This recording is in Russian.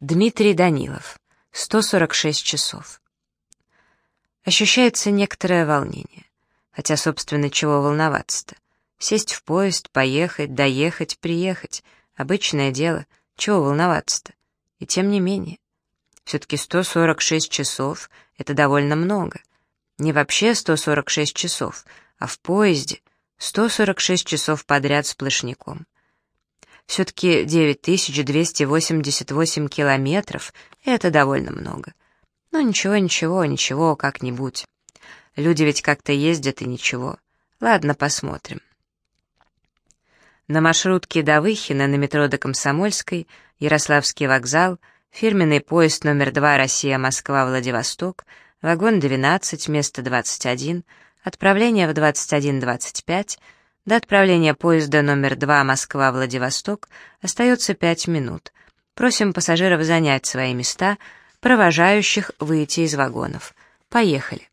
Дмитрий Данилов. 146 часов. Ощущается некоторое волнение. Хотя, собственно, чего волноваться-то? Сесть в поезд, поехать, доехать, приехать. Обычное дело. Чего волноваться-то? И тем не менее. Все-таки 146 часов — это довольно много. Не вообще 146 часов, а в поезде 146 часов подряд сплошняком. Все-таки 9288 километров — это довольно много. Но ничего, ничего, ничего, как-нибудь. Люди ведь как-то ездят и ничего. Ладно, посмотрим. На маршрутке до Выхина на метро до Комсомольской, Ярославский вокзал, фирменный поезд номер 2 Россия-Москва-Владивосток, вагон 12, место 21, отправление в 21.25, до отправления поезда номер 2 Москва-Владивосток остается 5 минут. Просим пассажиров занять свои места, провожающих выйти из вагонов. Поехали.